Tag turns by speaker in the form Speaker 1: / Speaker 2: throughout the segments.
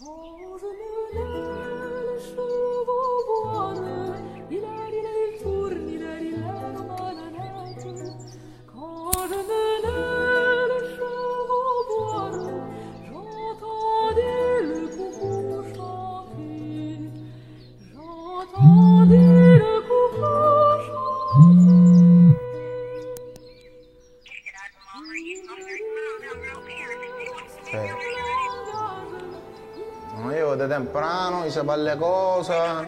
Speaker 1: 红日升 No, llevo de temprano, hice un par de cosas.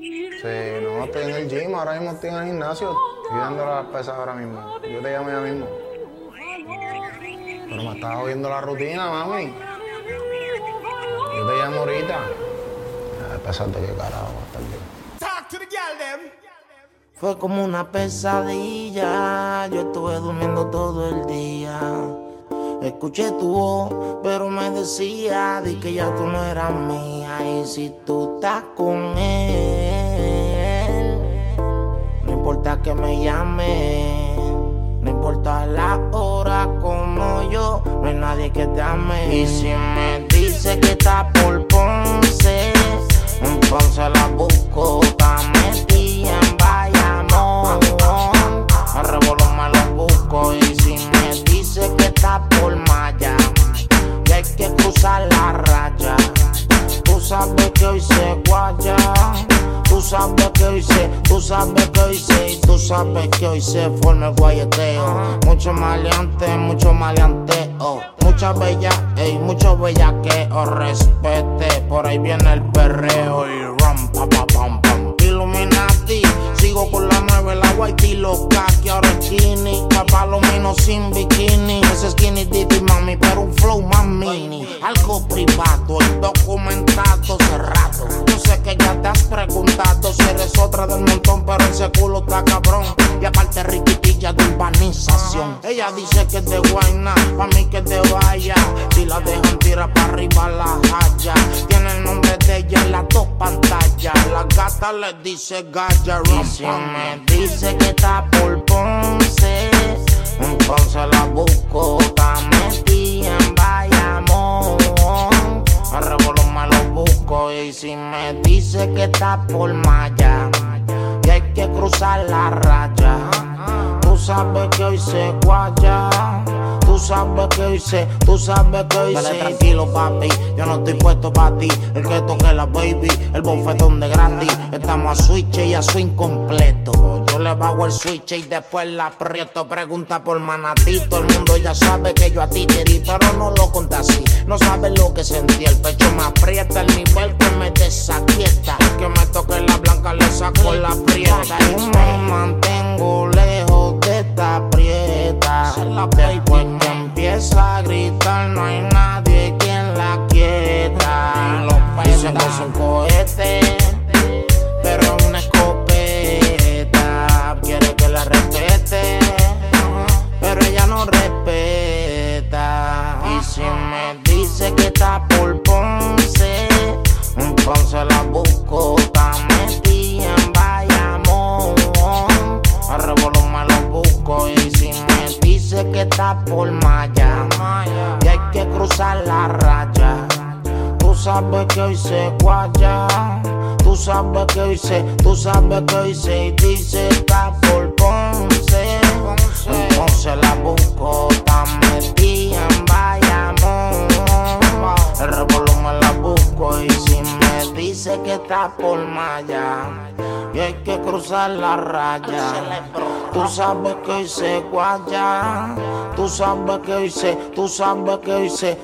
Speaker 1: Sí, no, estoy en el gym, ahora mismo estoy en el gimnasio. Estoy dando las pesas ahora mismo. Yo te llamo ya mismo. Pero me estaba jodiendo la rutina, mami. Yo te llamo ahorita. A pesarte qué carajo, hasta el día.
Speaker 2: Fue como una pesadilla, yo estuve durmiendo todo el día. Escuché tu voz, pero me decía di que ya tú no eras mía. Y si tú estás con él, no importa que me llame, no importa la hora como yo, no hay nadie que te ame. Y si me dice que está por que hoy se, tú sabes que hoy se, y tú sabes que hoy se forma el guayeteo. Mucho maleante, mucho maleanteo. Mucha bella, ey, mucho bellaqueo. Respete, por ahí viene el perreo y ram, pa, pa, pam, pam. Illuminati, sigo con la nueve, la white y los khaki, ahora skinny. Papalomino sin bikini. Ese skinny dippy, mami, pero un flow más mini. Algo privado, el documentado cerrado. Sé que ya te has preguntado si eres otra del montón, pero ese culo está cabrón. Y aparte riquitilla de urbanización. Ella dice que de guayna, pa' mí que te vaya. Si la dejan tirar para arriba la haya. Tiene el nombre de ella en las dos pantallas. La gata le dice gaya. Y si me dice que está por Ponce, Y si me dice que está por Maya, y hay que cruzar la raya. Tú sabes que hoy se guaya. Tú sabes que hoy se, tú sabes que hoy se. tranquilo, papi. Yo no estoy puesto para ti. El que toque la baby, el bofetón de gratis. Estamos a switch y a swing completo. Yo le bajo el switch y después la aprieto. Pregunta por manatito. El mundo ya sabe que yo a ti te di, pero no lo conté así. No sabes lo que sentí. El pecho me aprieta, el nivel que me desaquieta. Que me toque la blanca, le saco la prieta. Y me mantengo lejos de esta prieta. Después que empieza a gritar, no hay nadie quien la quieta. Dicen que son cohetes, dice que está por Ponce, entonces la busco. Está metida en Bayamón. A revolver me lo busco. Y si me dice que está por Maya, y hay que cruzar la raya. Tú sabes que hoy se guaya. Tú sabes que hoy se, tú sabes que hoy se dice está está por Maya y hay que cruzar la raya. Tú sabes que se guaya. Tú sabes que se, tú sabes que se.